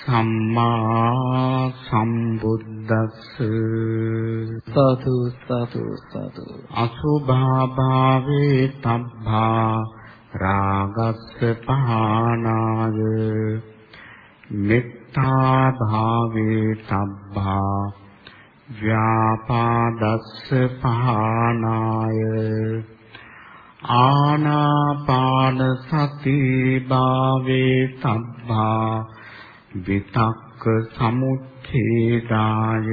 සම්මා සම්බුද්දස්ස සාදු සාදු සාදු. අසුභා භාවේ තබ්බා රාගස්ස පහනාය මෙත්තා භාවේ තබ්බා ව්‍යාපාදස්ස පහනාය ආනාපාන සති භාවේ තබ්බා විතක්ක සමුච්ඡේදාය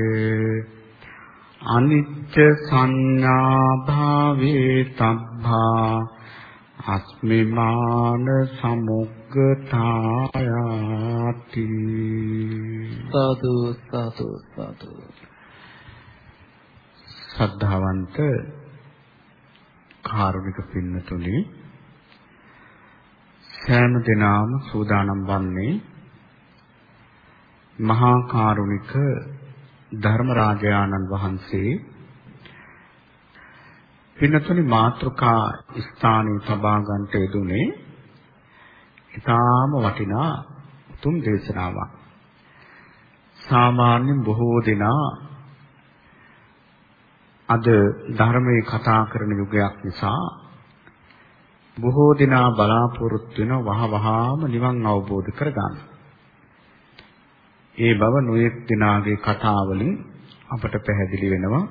අනිච්ච සංඥා භාවේ තබ්බා අස්මිමාන සමුග්ගතායාති සාදු සාදු සාදු. සද්ධාවන්ත කාරුණික පින්නතුනි සෑම දිනම සූදානම් වන්නේ මහා කාරුණික ධර්මරාජානන් වහන්සේ පින්නතුනි මාත්‍රකා ස්ථානයේ තබා ගන්නට යෙදුනේ ඊටාම වටිනා උතුම් දේශනාවක්. සාමාන්‍යයෙන් බොහෝ දෙනා අද ධර්මයේ කතා කරන යුගයක් නිසා බොහෝ දෙනා බලාපොරොත්තු වෙන වහ වහාම නිවන් අවබෝධ කරගන්න. ඒ බව නොයෙක් දිනාගේ කතාවලින් අපට පැහැදිලි වෙනවා.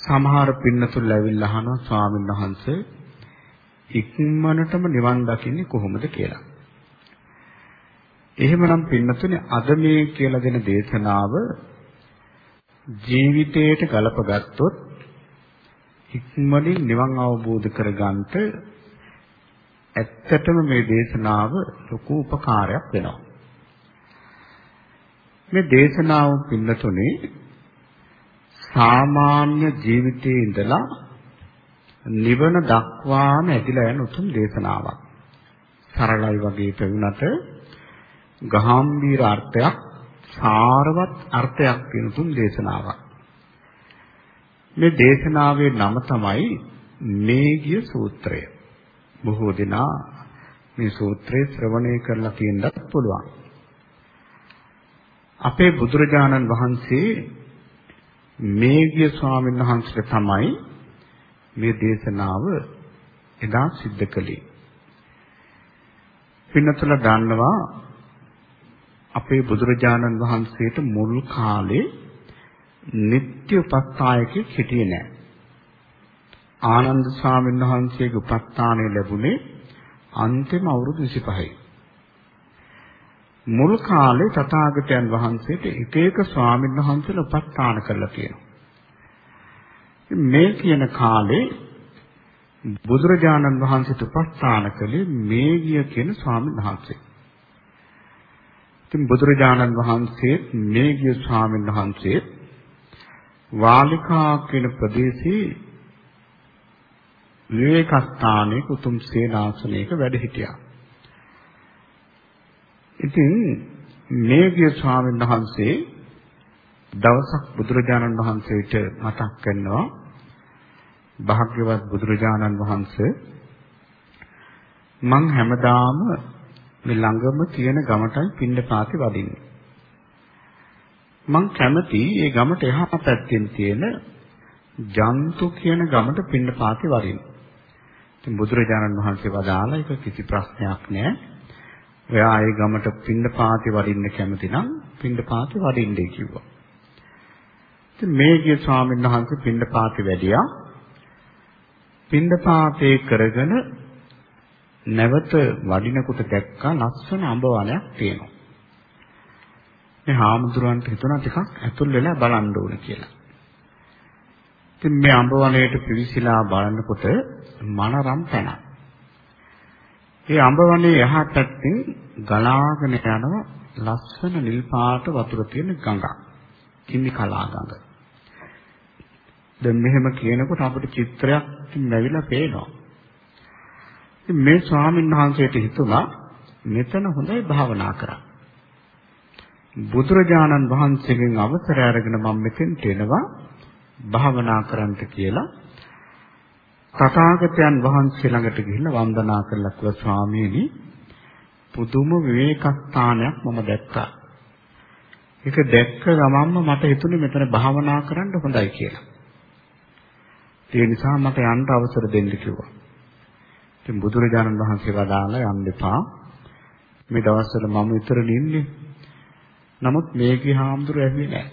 සමහර පින්නතුල් ඇවිල්ලා අහනවා ස්වාමීන් වහන්සේ ඉක්මනටම නිවන් දකින්නේ කොහොමද කියලා. එහෙමනම් පින්නතුනේ අද මේ කියලා දෙන දේශනාව ජීවිතයට ගලපගත්තොත් ඉක්මනින් නිවන් අවබෝධ කරගන්නට ඇත්තටම මේ දේශනාව ලොකු උපකාරයක් වෙනවා. මේ දේශනාව පින්නතුනේ සාමාන්‍ය ජීවිතයේ ඉඳලා නිවන දක්වාම ඇදිලා යන උතුම් දේශනාවක්. සරලයි වගේ පෙවුනට ගාම්භීර අර්ථයක් සාරවත් අර්ථයක් තියෙන උතුම් දේශනාවක්. මේ දේශනාවේ නම තමයි මේගිය සූත්‍රය. බොහෝ දෙනා මේ සූත්‍රය ශ්‍රවණය කරලා තියෙන්නත් පුළුවන්. අපේ බුදුරජාණන් වහන්සේ මේගිය ස්වාමීන් වහන්සේට තමයි මේ දේශනාව එදා සිද්ධ කළේ. පින්නතුල දන්නවා අපේ බුදුරජාණන් වහන්සේට මුල් කාලේ නিত্য උපස්ථායකෙක් හිටියේ නැහැ. ආනන්ද ස්වාමීන් වහන්සේගේ උපස්ථානය ලැබුණේ අන්තිම අවුරුදු 25යි. මුල් කාලේ තථාගතයන් වහන්සේට එක එක ස්වාමීන් වහන්සේලා උපස්ථාන කරලා තියෙනවා. මේ කියන කාලේ බුදුරජාණන් වහන්සේට උපස්ථාන කළේ මේගිය කියන ස්වාමීන් වහන්සේ. ඉතින් බුදුරජාණන් වහන්සේ මේගිය ස්වාමීන් වහන්සේ වාලිකා කියන ප්‍රදේශයේ විවේකස්ථානයේ උතුම් සේනාසනයක වැඩ සිටියා. ඉතින් මේගිය ස්වාමීන් වහන්සේ දවසක් බුදුරජාණන් වහන්සේට මතක් කරනවා භාග්‍යවත් බුදුරජාණන් වහන්සේ මං හැමදාම මේ ළඟම තියෙන ගමටයි පින්නපාති වදින්නේ. මං කැමති ඒ ගමට එහා පැත්තෙන් තියෙන ජන්තු කියන ගමට පින්නපාති වදින්න. ඉතින් බුදුරජාණන් වහන්සේ වදාලා ඒක කිසි ප්‍රශ්නයක් නෑ. ඔයා ඒ ගමට පින්නපාති වදින්න කැමති නම් පින්නපාති වදින්නේ කිව්වා. ඉතින් මේ ගිය ස්වාමීන් වහන්සේ පින්නපාති වැඩියා. පින්නපාතේ කරගෙන නැවත වඩිනකොට දැක්කා ලස්සන අඹ වනයක් තියෙනවා. මේ හාමුදුරන්ට හිතුණා ටිකක් ඇතුල් වෙලා බලන්න ඕන කියලා. ඉතින් මේ අඹ වනයේට පිවිසිලා බලනකොට මනරම් තැනක්. ඒ අඹ වනයේ එහා පැත්තෙන් ගලාගෙන යන ලස්සන නිල් පාට වතුර තියෙන ගඟක්. කිමි කලා ගඟ. දැන් මෙහෙම කියනකොට අපිට චිත්‍රයක් නැවිලා පේනවා. ඉතින් මේ ස්වාමීන් වහන්සේට හිතුණා මෙතන හොඳයි භාවනා කරා. බුදුරජාණන් වහන්සේගෙන් අවසර අරගෙන මම මෙතෙන්ට එනවා භාවනා කරන්නට කියලා තථාගතයන් වහන්සේ ළඟට ගිහිල්ලා වන්දනා කරලා කිව්වා ස්වාමීනි පුදුම විවේකස්ථානයක් මම දැක්කා. ඒක දැක්ක ගමන්ම මට හිතුනේ මෙතන භාවනා කරන්න හොඳයි කියලා. ඒ නිසා මට යන්න අවසර දෙන්න කිව්වා. ඉතින් බුදුරජාණන් වහන්සේ වදාලා යන්න එපා. මේ දවස්වල මම විතරනේ ඉන්නේ. නමුත් මේකේ හාමුදුර ඇහුවේ නැහැ.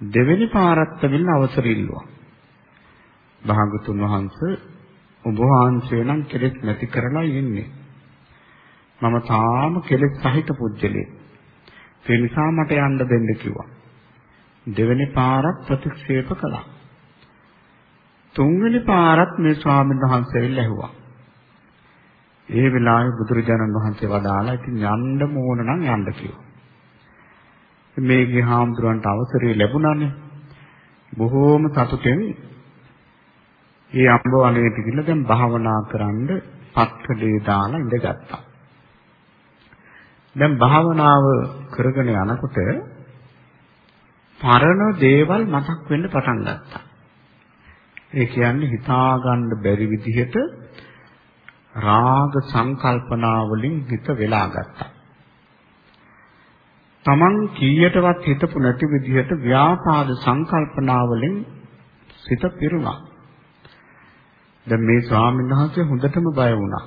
දෙවෙනි පාරත් ඇවිල්ලා අවසර ඉල්ලුවා. භාගතුන් වහන්සේ ඔබ වහන්සේ නම් කෙලෙස් නැති කරලා ඉන්නේ. මම තාම කෙලෙස් සහිත පුජ්‍යලේ. ඒ නිසා මට යන්න දෙන්න කිව්වා. දෙවෙනි පාරත් ප්‍රතික්ෂේප කළා. තුන්වෙනි පාරත් මේ ස්වාමීන් වහන්සේ ඇවිල්ලා ඇහුවා. ඒ වෙලාවේ බුදුරජාණන් වහන්සේ වදාලා ඉතින් යන්න ඕන නම් යන්න කිව්වා. මේකේ හාමුදුරන්ට අවසරය ලැබුණානේ. බොහෝම සතුටෙන් මේ අම්බ වනයේට ගිහිල්ලා දැන් භාවනා කරන්න පත්කඩේ දාලා ඉඳගත්තා. දැන් භාවනාව කරගෙන යනකොට පරණ දේවල් මතක් වෙන්න පටන් ගත්තා. ඒ කියන්නේ හිතා ගන්න බැරි විදිහට රාග සංකල්පනා වලින් හිත වෙලා ගත්තා. Taman කීයටවත් හිතපු නැති විදිහට ව්‍යාපාද සංකල්පනා වලින් සිත පිරුණා. දැන් මේ ස්වාමීන් වහන්සේ හොඳටම බය වුණා.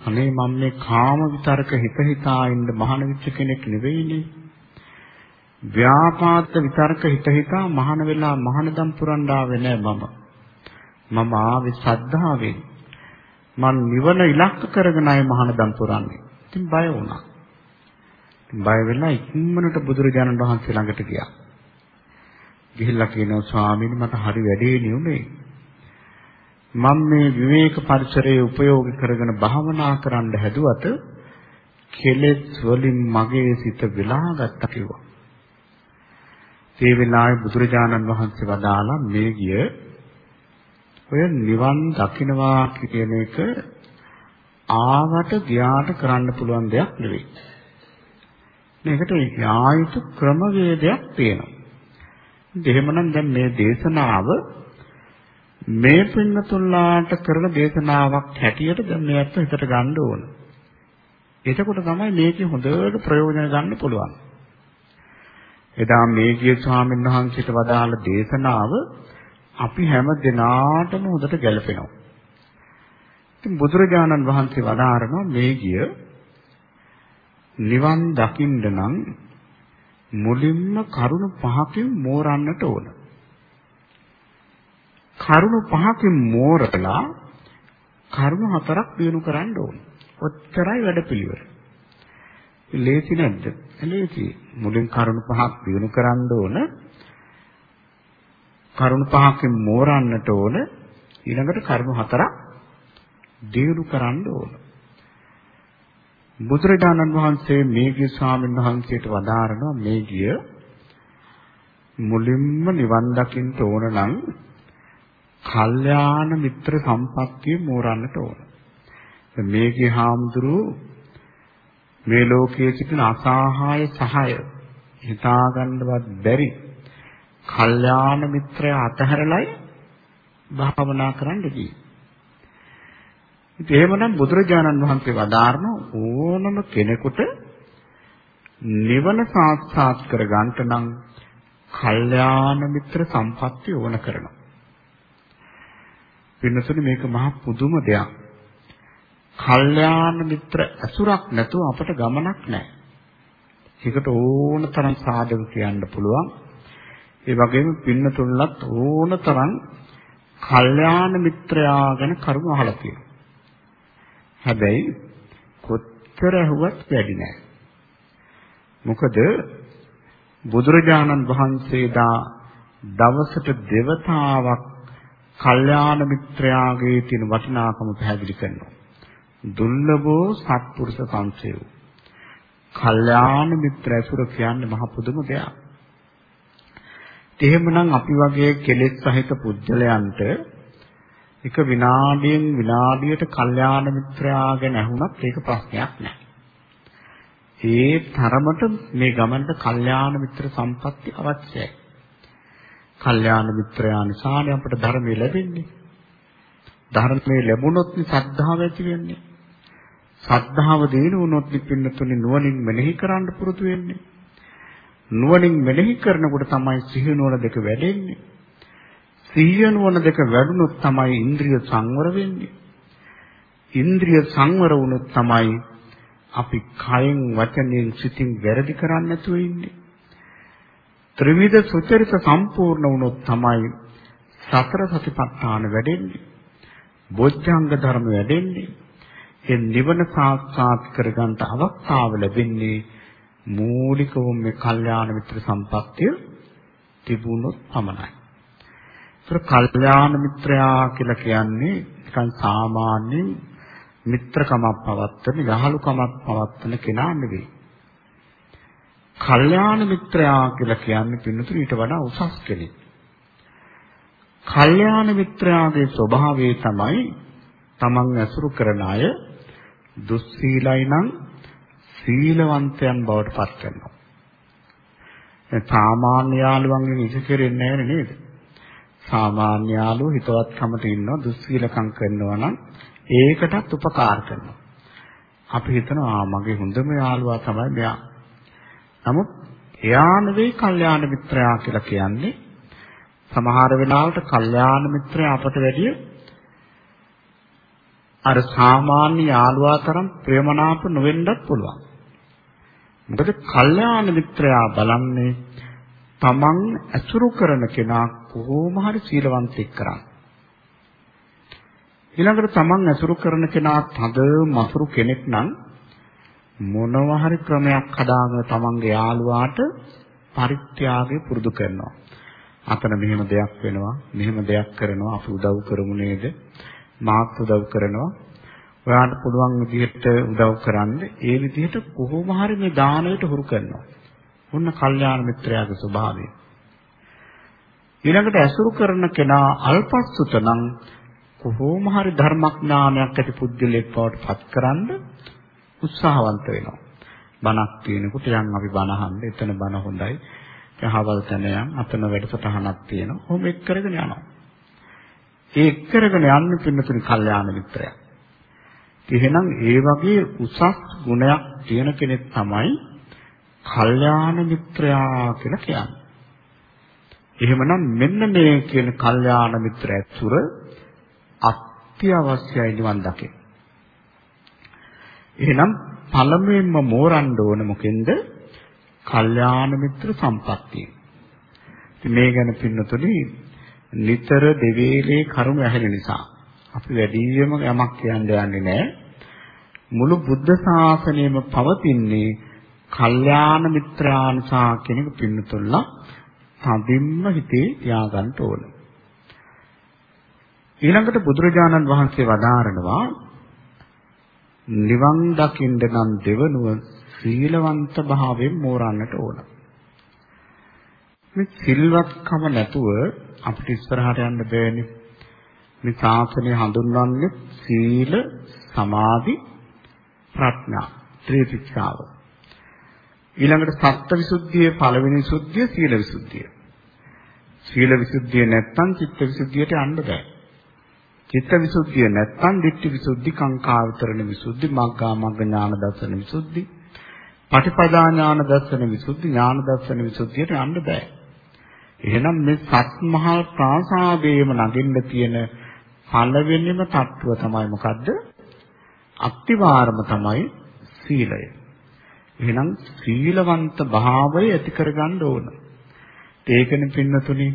අනේ මම මේ කාම විතරක හිත හිතා ඉන්න මහාන විච්ච කෙනෙක් නෙවෙයිනේ. ව්‍යාපාද විතරක හිත හිතා මහාන වෙලා මහානදම් පුරන්න ආවේ නෑ මම. මම ආවේ ශ්‍රද්ධාවෙන්. මං නිවන ඉලක්ක කරගෙන ආයේ මහානදම් පුරන්නේ. ඉතින් බය වුණා. බය වෙලා ඉක්මනට බුදුරජාණන් වහන්සේ ළඟට ගියා. ගිහිල්ලා කියනවා ස්වාමීනි මට හරි වැඩේ නෙුනේ. මම මේ විවේක පරිසරයේ උපයෝග කරගෙන භාවනා කරන්න හැදුවට කෙලෙස් වලින් මගේ සිත වෙලා ගත්තා කිව්වා. ඒ වෙලාවේ බුදුරජාණන් වහන්සේ වදාලා මේ ගිය ඔය නිවන් දකින්නවා කියන එක ආවට ගියාට කරන්න පුළුවන් දෙයක් නෙවෙයි. මේකට යායුතු ක්‍රමවේදයක් තියෙනවා. එහෙමනම් දැන් මේ දේශනාව මේ පින්නතුල්ලාට කරන දේශනාවක් හැටියට දැන් මේකට හිතට ගන්න ඕන. එතකොට තමයි මේකේ හොඳට ප්‍රයෝජන ගන්න පුළුවන්. එදා මේකේ ස්වාමීන් වහන්සේට වදාළ දේශනාව අපි හැම දිනාටම හොඳට ගැලපෙනවා. ඉතින් බුදුරජාණන් වහන්සේ වදාारणා මේ ගිය නිවන් දකින්න නම් මුලින්ම කරුණු පහකින් මෝරන්නට ඕන. කරුණු පහකින් මෝරලා කරුණු හතරක් දිනු කරන්න ඕන. ඔච්චරයි වැඩපිළිවෙල. ලේසි නැද්ද? ලේසි. මුලින් කරුණු පහක් දිනු කරන්න ඕන. කරුණු පහකින් මෝරන්නට ඕන. ඊළඟට කරුණු හතරක් දිනු කරන්න ඕන. බුදුරජාණන් වහන්සේ මේගිය ස්වාමීන් වහන්සේට වදාරනවා මේගිය මුලින්ම නිවන් දකින්න ඕන නම් කල්යාණ මිත්‍ර සම්පත්තිය මෝරන්නට ඕන. මේකේ හාමුදුරුවෝ මේ ලෝකයේ සිටින අසහාය සහාය හිතා ගන්නවත් බැරි කල්යාණ මිත්‍රය අතහැරලයි භාවනා කරන්න ගියේ. ඉතින් එහෙමනම් බුදුරජාණන් වහන්සේ වදාारण ඕනම කෙනෙකුට නිවන සාක්ෂාත් කර ගන්නට නම් කල්යාණ මිත්‍ර සම්පත්තිය ඕන කරනවා. වෙනසනේ මේක මහ පුදුම දෙයක්. කල්යාණ මිත්‍ර ඇසුරක් නැතුව අපට ගමනක් නැහැ. ඒකට ඕන තරම් සාධක කියන්න පුළුවන්. ඒ වගේම පින්නතුල්ලත් ඕන තරම් කල්යාණ මිත්‍රයා ගැන කරුණු අහලා තියෙනවා. හැබැයි කොච්චර ඇහුවත් වැඩි නෑ. මොකද බුදුරජාණන් වහන්සේ දා දවසට දෙවතාවක් කල්යාණ මිත්‍රයාගේ තියෙන වටිනාකම පැහැදිලි කරනවා. දුර්ලභෝ සත්පුරුෂ සංසයෝ. කල්යාණ මිත්‍ර ඇසුර කියන්නේ මහ පුදුම දෙයක්. එහෙමනම් අපි වගේ කෙලෙස් සහිත පුජ්‍යලයන්ට එක විනාඩියෙන් විනාඩියට කල්යාණ මිත්‍රයා ගැන ඇහුණත් ඒක ප්‍රශ්නයක් නෑ. ඒ තරමට මේ ගමනට කල්යාණ මිත්‍ර සම්පatti අවශ්‍යයි. කල්යාණ මිත්‍රයා නිසානේ අපට ධර්මය ලැබෙන්නේ. ධර්මයේ ලැබුණොත් සද්ධාව ඇති වෙන්නේ. සද්ධාව දිනු වුණොත් පින්නතුනි නුවණින් මෙනෙහි කරන්න පුරුදු වෙන්නේ. නුවණින් මෙනෙහි කරනකොට තමයි සිහිය නුවණ දෙක වැඩෙන්නේ. සිහිය නුවණ දෙක වැඩුණොත් තමයි ඉන්ද්‍රිය සංවර වෙන්නේ. ඉන්ද්‍රිය සංවර වුණොත් තමයි අපි කයෙන් වචනයෙන් සිතින් වැරදි කරන්නේ නැතුව ඉන්නේ. ත්‍රිවිධ සුචරිත සම්පූර්ණ වුණොත් තමයි සතර සතිපට්ඨාන වැඩෙන්නේ. බොජ්ජංග ධර්ම වැඩෙන්නේ. ඒ නිවන සාක්ෂාත් කරගන්න අවස්ථාව ලැබෙන්නේ මූලිකවම මේ කල්යාණ මිත්‍ර සම්පත්තිය තිබුණොත් පමණයි. ඒතර කල්යාණ මිත්‍රයා කියලා කියන්නේ නිකන් සාමාන්‍ය මිත්‍රකමක් පවත්තන, යහළුකමක් පවත්තන කෙනා නෙවෙයි. කල්යාණ මිත්‍රයා කියලා කියන්නේ පින්නතුරු ඊට වඩා උසස් කෙනෙක්. කල්යාණ මිත්‍රයාගේ ස්වභාවය තමයි තමන් ඇසුරු කරන අය දුස්සීලයි නම් සීලවන්තයන් බවට පත් කරනවා. ඒ සාමාන්‍ය යාළුවන්ගෙන් ඉසිකෙරෙන්නේ නැහැ නේද? සාමාන්‍ය යාළුවෝ හිතවත්කමට ඉන්නවා දුස්සීලකම් කරනවා නම් ඒකටත් උපකාර කරනවා. අපි හිතනවා මගේ හොඳම යාළුවා තමයි මෙයා. නමුත් එයා නෙවෙයි කල්යාණ මිත්‍රයා කියලා කියන්නේ. සමහර වෙලාවට කල්යාණ මිත්‍රයා අපට වැඩිය අර සාමාන්‍ය යාළුවා තරම් ප්‍රේමනාප නොවෙන්නත් පුළුවන්. මොකද කල්යාණ මිත්‍රයා බලන්නේ තමන් ඇසුරු කරන කෙනා කොහොම හරි සීලවන්තෙක් කරන්නේ. ඊළඟට තමන් ඇසුරු කරන කෙනා තද මසුරු කෙනෙක් නම් මොනවා හරි ක්‍රමයක් හදාගෙන තමන්ගේ යාළුවාට පරිත්‍යාගය පුරුදු කරනවා. අතන මෙහෙම දෙයක් වෙනවා, මෙහෙම දෙයක් කරනවා, අපි උදව් කරමු නේද? මාත් උදව් කරනවා. ඔයාලට පුළුවන් විදිහට උදව් කරන්න. ඒ විදිහට කොහොම හරි මේ දාණයට හුරු කරනවා. ඔන්න කල්යාණ මිත්‍රයාගේ ස්වභාවය. ඊළඟට ඇසුරු කරන කෙනා අල්පස්සුත නම් කොහොම හරි ධර්මඥානයක් ඇති පුද්ගලයෙක් බවට පත්කරන්න උත්සාහවන්ත වෙනවා. බණක් තියෙනකොට යන් අපි බණ අහන්න. එතන බණ හොඳයි. යහවල් තැන යන් අතන වැඩසටහනක් තියෙනවා. කොහොම එක් කරගෙන යනවා. ඒ එක් කරගෙන යන්නේ පින්නතුනි කල්යාණ මිත්‍රයා. එහෙනම් ඒ වගේ උසස් ගුණයක් තියෙන කෙනෙක් තමයි කල්යාණ මිත්‍රයා කියලා කියන්නේ. එහෙමනම් මෙන්න මේ කියන කල්යාණ මිත්‍ර ඇතුර අත්‍යවශ්‍යයි නිවන් දකින්න. එහෙනම් පළමුවෙන්ම මෝරන්න ඕන මොකෙන්ද? කල්යාණ මිත්‍ර සම්පත්තිය. ඉතින් මේ ගැන පින්නතුනි නිතර දෙවේලේ කරුණ ඇහෙන නිසා අපි වැඩිම යමක් කියන්න යන්නේ නැහැ. මුළු බුද්ධ ශාසනයම පවතින්නේ කල්යාණ මිත්‍රාංශා කෙනෙකු පින්නතුල්ලා තදින්ම හිතේ තියාගන්න ඕන. ඊළඟට බුදුරජාණන් වහන්සේ වදාරනවා නිවන් දකින්න නම් දෙවනුව සීලවන්ත භාවයෙන් මෝරන්නට ඕන. මේ සිල්වත්කම නැතුව අපිට ඉස්සරහට යන්න බෑනේ. මේ ශාසනය හඳුන්වන්නේ සීල, සමාධි, ප්‍රඥා ත්‍රිපිටකාව. ඊළඟට සත්ත්වවිසුද්ධියේ පළවෙනි සුද්ධිය සීල විසුද්ධිය. සීල විසුද්ධිය නැත්නම් චිත්ත විසුද්ධියට යන්න බෑ. චිත්ත විසුද්ධිය නැත්නම් ditthi විසුද්ධි, කාංකාවතරණ විසුද්ධි, මග්ගා මග්ග ඥාන දර්ශන විසුද්ධි, පටිපදා ඥාන දර්ශන විසුද්ධි, ඥාන දර්ශන විසුද්ධියට යන්න බෑ. එහෙනම් මේ සත්මහා ප්‍රාසාදයේම නගින්න තියෙන පළවෙනිම தত্ত্বය තමයි මොකද්ද? අක්තිවාරම තමයි සීලය. එහෙනම් සීලවන්ත භාවය ඇති කරගන්න ඕන. ඒකනේ පින්නතුනි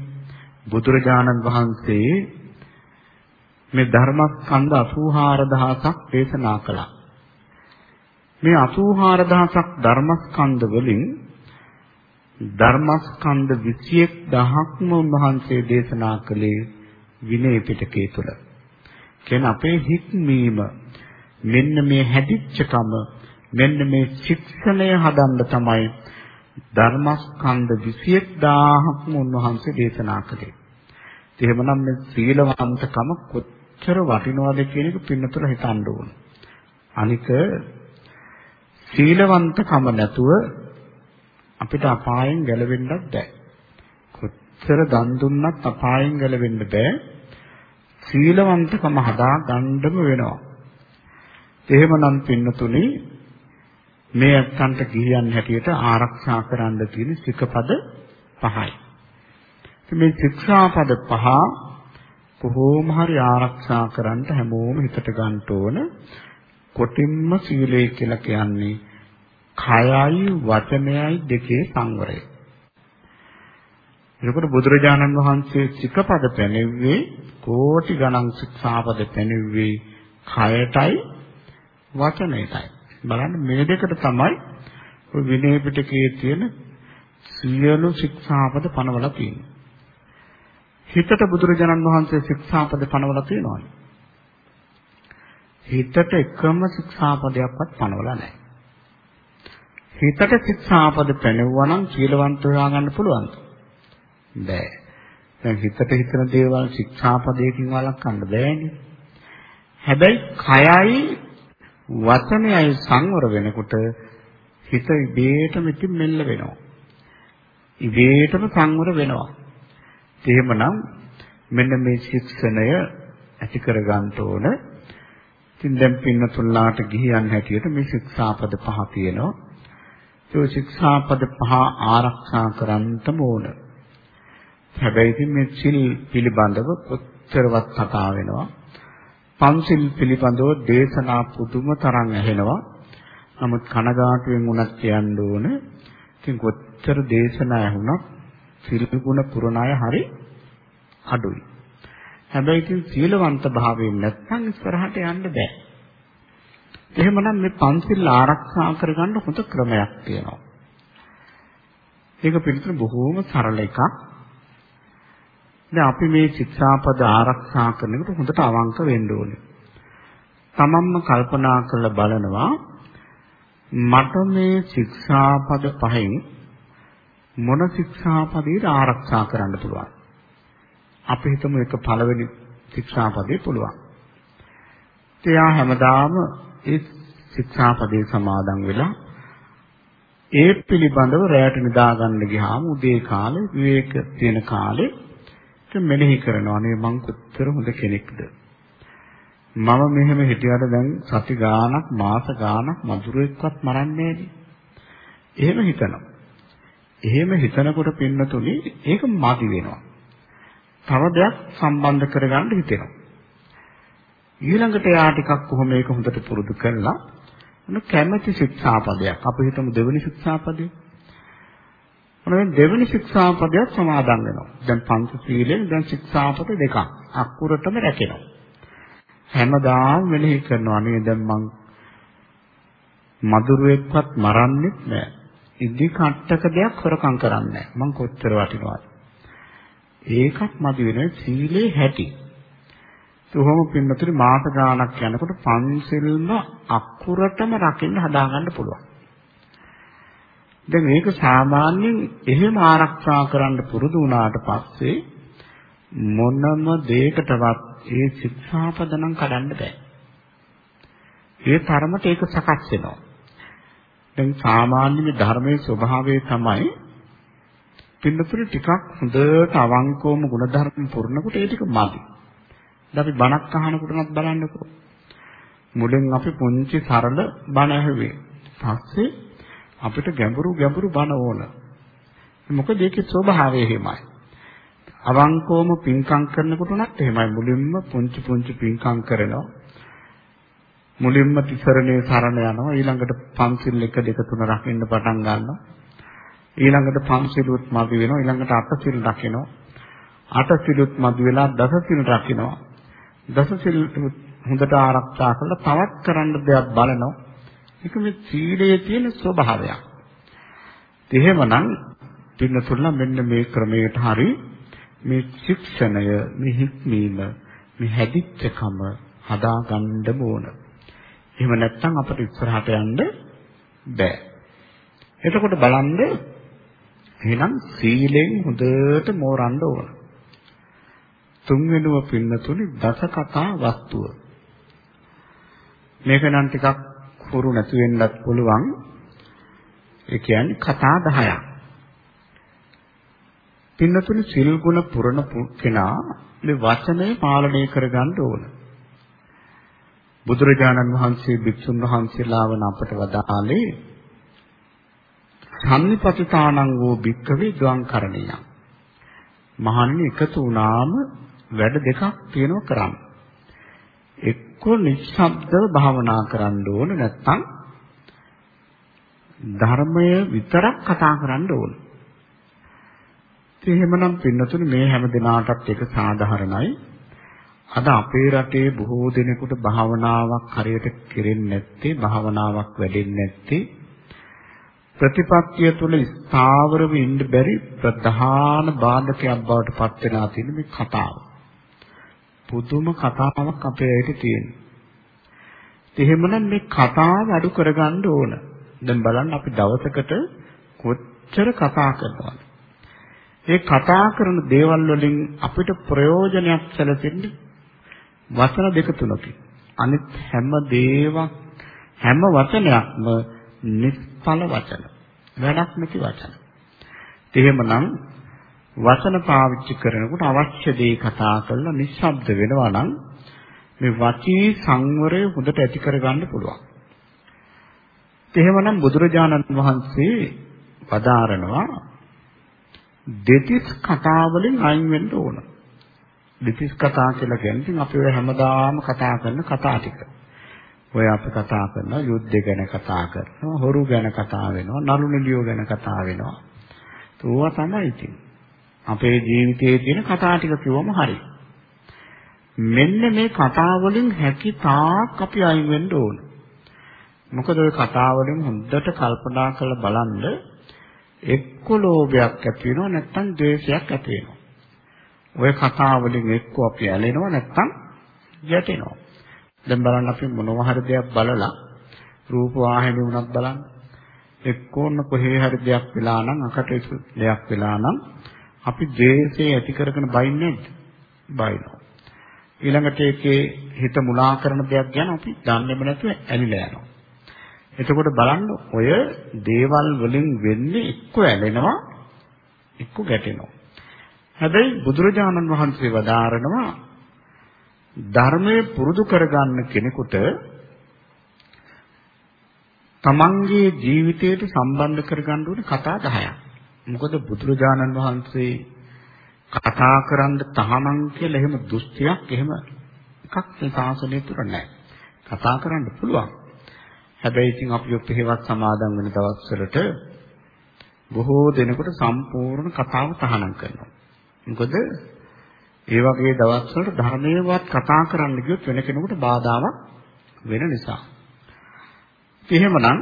බුදුරජාණන් වහන්සේ මේ ධර්මස්කන්ධ 84000ක් දේශනා කළා. මේ 84000ක් ධර්මස්කන්ධ වලින් ධර්මස්කන්ධ 21000ක්ම උන්වහන්සේ දේශනා කළේ විනය පිටකයේ තුල. කියන්නේ අපේ හික්මීම මෙන්න මේ හැදිච්චකම මෙන්න මේ ශික්ෂණය හදන්න තමයි ධර්මස්කන්ධ 21000ක්ම උන්වහන්සේ දේශනා කළේ. එහෙමනම් මේ සීලවන්තකම කොච්චර වටිනවද කියන එක පින්නතුල හිතන්න ඕන. අනික සීලවන්තකම නැතුව අපිට අපායෙන් ගැලවෙන්නත් බෑ. කොච්චර දන් දුන්නත් අපායෙන් ගැලවෙන්න බෑ. සීලවන්තකම හදා ගන්නම වෙනවා. එහෙමනම් පින්නතුනි මේ අත්තන්ට ගිහියන් හැටියට ආරක්ෂා කරන්න තියෙන සිකපද පහයි. මේ ශික්ෂාපද පහ කොහොම හරි ආරක්ෂා කරන්න හැමෝම හිතට ගන්න ඕන. කොටින්ම සීලය කියලා කියන්නේ කයයි වචනයයි දෙකේ සංවරය. එතකොට බුදුරජාණන් වහන්සේ සිකපද පැනෙව්වේ කෝටි ගණන් ශික්ෂාපද පැනෙව්වේ කයටයි වචනයටයි. බලන්න මේ දෙකට තමයි ඔය විනය පිටකයේ තියෙන සියලු ශික්ෂාපද පනවලා තියෙන්නේ. හිතට බුදුරජාණන් වහන්සේ ශික්ෂාපද පනවලා තියෙනවනේ. හිතට එකම ශික්ෂාපදයක්වත් පනවලා නැහැ. හිතට ශික්ෂාපද පැනෙවුවා නම් සීලවන්ත හොයාගන්න පුළුවන්ද? බෑ. දැන් හිතට හිතන දේවල් ශික්ෂාපදයකින් වළක්වන්න බෑනේ. හැබැයි කයයි වචනයයි සංවර වෙනකොට හිත ඉබේටම ඉතින් මෙල්ල වෙනවා. ඉබේටම සංවර වෙනවා. එහෙමනම් මෙන්න මේ ශික්ෂණය ඇති කරගන්න ඕන. ඉතින් දැන් පින්නතුල්ලාට ගිහියන් හැටියට මේ ශික්ෂාපද පහ තියෙනවා. ඒ ශික්ෂාපද පහ ආරක්ෂා කරන්නම ඕන. හැබැයි ඉතින් මේ සිල් පිළිබඳව කොච්චරවත් කතා වෙනවා. පන්සිල් පිළිබඳව දේශනා පුදුම තරම් ඇහෙනවා. නමුත් කනගාටුවෙන් උනත් කියන්න ඕන. ඉතින් කොච්චර දේශනා ඇහුණත් සිල් ගුණ පුරණ අය හරි අඩුයි. හැබැයි ඉතින් සීලවන්ත භාවයෙන් නැත්නම් ඉස්සරහට යන්න බෑ. එහෙමනම් මේ පන්සිල් ආරක්ෂා කරගන්න හොඳ ක්‍රමයක් තියෙනවා. ඒක පිළිතුරු බොහෝම සරල එකක්. දැන් අපි මේ ශික්ෂාපද ආරක්ෂා කරනකොට හොඳට අවංක වෙන්න ඕනේ. තමන්ම කල්පනා කරලා බලනවා මට මේ ශික්ෂාපද පහෙන් මොන ශික්ෂාපදයට ආරක්ෂා කරන්න පුළුවන්? අපි හිතමු එක පළවෙනි ශික්ෂාපදේ පුළුවන්. එයා හැමදාම ඒ ශික්ෂාපදේ සමාදන් වෙලා ඒ පිළිබඳව රැයට නිදා ගන්න ගියාම උදේ කාලේ විවේක තියෙන කාලේ මෙනෙහි කරනවා නේ මං කොච්චර හොඳ කෙනෙක්ද මම මෙහෙම හිටියට දැන් සති ගාණක් මාස ගාණක් මధుරෙක්වත් මරන්නේ එහෙම හිතනවා. එහෙම හිතනකොට පින්නතුනි ඒක මදි වෙනවා. තව දෙයක් සම්බන්ධ කරගන්න හිතෙනවා. ඊළඟට යා ටිකක් කොහොම මේක හොඳට පුරුදු කරලා මොන කැමැති ශික්ෂාපදයක් අපි හිතමු දෙවෙනි ශික්ෂාපදේ. මොන දෙවෙනි ශික්ෂාපදයක් සමාදන් වෙනවා. දැන් පංච සීලෙන් දැන් ශික්ෂාපද දෙකක් අකුරටම රැකෙනවා. හැමදාම මෙනෙහි කරනවා නේ දැන් මං මధుරෙක්වත් මරන්නෙත් නෑ. ඉදි කට්ටක දෙයක් හොරකම් කරන්නේ නෑ. මං කොච්චර වටිනවද? ඒකත් මදි වෙන සීලේ හැටි. කොහොම පින්නතුනි මාස ගාණක් යනකොට පන්සිල්ම අකුරටම රකින්න හදාගන්න පුළුවන්. දැන් මේක සාමාන්‍යයෙන් එහෙම ආරක්ෂා කරන්න පුරුදු වුණාට පස්සේ මොනම දෙයකටවත් ඒ ශික්ෂාපදනම් කඩන්න බෑ. ඒ තරමට ඒක සකස් වෙනවා. දැන් සාමාන්‍ය ධර්මයේ ස්වභාවය තමයි පින්නතුරු ටිකක් හොඳට අවංකවම ಗುಣධර්ම පුරනකොට ඒ ටික මදි. දැන් අපි බණක් අහනකොටවත් බලන්නකෝ. මුලින් අපි පුංචි සරල බණ ඇහුවේ. පස්සේ අපිට ගැඹුරු ගැඹුරු බණ ඕන. මොකද ඒකේ ස්වභාවය එහෙමයි. අවංකවම පින්කම් කරනකොට උනත් එහෙමයි මුලින්ම පුංචි පුංචි පින්කම් කරනවා. මුලින්ම තිසරණේ සරණ යනවා. ඊළඟට පන්සිල් 1 2 3 රකින්න පටන් ගන්නවා. ඊළඟට පන්සිලුත් මදි වෙනවා. ඊළඟට අටසිල් රකිනවා අටසිලුත් මදි වෙලා දසසිල් රකිනවා දසසිල් හොඳට ආරක්ෂා කරලා තවත් කරන්න දෙයක් බලනවා. ඒක මේ සීලයේ තියෙන ස්වභාවයක්. එහෙමනම් පින්නතුල්ලා මෙන්න මේ ක්‍රමයට හරි මේ ශික්ෂණය මේ හික්මීම මේ හැදිච්චකම හදා ගන්න ඕන. එහෙම නැත්නම් අපිට ඉස්සරහට යන්න බෑ. එතකොට බලන්න එහෙනම් සීලෙන් හොඳට මෝරන්න ඕන. තුන්වෙනුව පින්නතුනි දස කතා වස්තුව. මේක නම් ටිකක් හුරු නැති වෙන්නත් පුළුවන්. ඒ කියන්නේ කතා 10ක්. පින්නතුනි සිල් ගුණ පුරණ කෙනා මේ වචනේ පාලනය කරගන්න ඕන. බුදුරජාණන් වහන්සේ භික්ෂුන් වහන්සේලා වන අපට වදාළේ සම්නිපතිතානං වූ භික්කවේ ද්වං කරණිය. මහන්නේ එකතු වුණාම වැඩ දෙකක් තියෙනවා කරන්න. එක්ක නිශ්ශබ්දව භාවනා කරන්න ඕන නැත්නම් ධර්මය විතරක් කතා කරන්න ඕන. එහෙමනම් පින්නතුනි මේ හැම දිනාටත් ඒක සාධාරණයි. අද අපේ රටේ බොහෝ දෙනෙකුට භාවනාවක් හරියට කෙරෙන්නේ නැත්තේ භාවනාවක් වැඩෙන්නේ නැත්තේ ප්‍රතිපත්තිය තුළ ස්ථාවරව ඉන්න බැරි ප්‍රධාන බාධකයක් බවට පත් වෙලා තියෙන මේ කතාව. පුදුම කතාවක් අපේ ඇයිට තියෙනවා. එහෙමනම් මේ කතාව අඩු කරගන්න ඕන. දැන් බලන්න අපි දවසකට කොච්චර කතා කරනවද? ඒ කතා කරන දේවල් වලින් අපිට ප්‍රයෝජනයක් සැලසෙන්නේ වචන දෙක තුනකින්. අනිත් හැම දේවක් හැම වචනයක්ම නිෂ්ඵල වචන. වැඩක් නැති වචන. එහෙමනම් වචන පාවිච්චි කරනකොට අවශ්‍ය දේ කතා කරලා නිශ්ශබ්ද වෙනවා නම් මේ වචී සංවරය හොඳට ඇති කරගන්න පුළුවන්. එහෙමනම් බුදුරජාණන් වහන්සේ පදාරනවා දෙතිස් කතා වලින් අයින් වෙන්න ඕන. දෙතිස් කතා කියලා කියන්නේ අපි ඔය හැමදාම කතා කරන කතා ටික. ඔය අපි කතා කරනවා යුද්ධය ගැන කතා කරනවා, හොරු ගැන කතා වෙනවා, නළු නිලියෝ ගැන කතා වෙනවා. ඒවා තමයි ඉතින්. අපේ ජීවිතයේ තියෙන කතා ටික කිව්වම හරි. මෙන්න මේ කතා වලින් හැකි තාක් අපි අයින් වෙන්න ඕන. මොකද ওই කතා වලින් හොඳට කල්පනා කරලා බලන්න එක්ක ලෝභයක් ඇති වෙනවා නැත්නම් ද්වේෂයක් ඇති වෙනවා. ওই කතා වලින් එක්ක අපි ඇලෙනවා නැත්නම් ගැටෙනවා. දැන් බලන්න අපි මොනවා හරි දෙයක් බලලා රූප වාහිනිය උනත් බලන්න එක්කෝන්න කොහේ හරි දෙයක් වෙලා නම් අකටයුතු දෙයක් වෙලා නම් අපි ද්වේෂය ඇති කරගෙන බයින්නේ නැද්ද? බයිනවා. ඊළඟට ඒකේ හිත මුලා කරන දෙයක් ගැන අපි දන්නේම නැතුව ඇලිලා යනවා. එතකොට බලන්න ඔය දේවල් වලින් වෙන්නේ එක්ක ඇලෙනවා එක්ක ගැටෙනවා. හැබැයි බුදුරජාණන් වහන්සේ වදාරනවා ධර්මයේ පුරුදු කරගන්න කෙනෙකුට තමන්ගේ ජීවිතයට සම්බන්ධ කරගන්න ඕනේ කතා 10ක්. මොකද බුදුරජාණන් වහන්සේ කතා කරන්න තහනම් කියලා එහෙම දෘෂ්ටියක් එහෙම එකක් මේ ශාසනය තුර නැහැ. කතා කරන්න පුළුවන්. හැබැයි ඉතින් අපි ඔත් හේවත් සමාදන් වෙන දවස්වලට බොහෝ දෙනෙකුට සම්පූර්ණ කතාව තහනම් කරනවා. මොකද ඒ වගේ දවස්වල ධර්මයේවත් කතා කරන්න ගියොත් වෙන කෙනෙකුට බාධාවක් වෙන නිසා. එහෙමනම්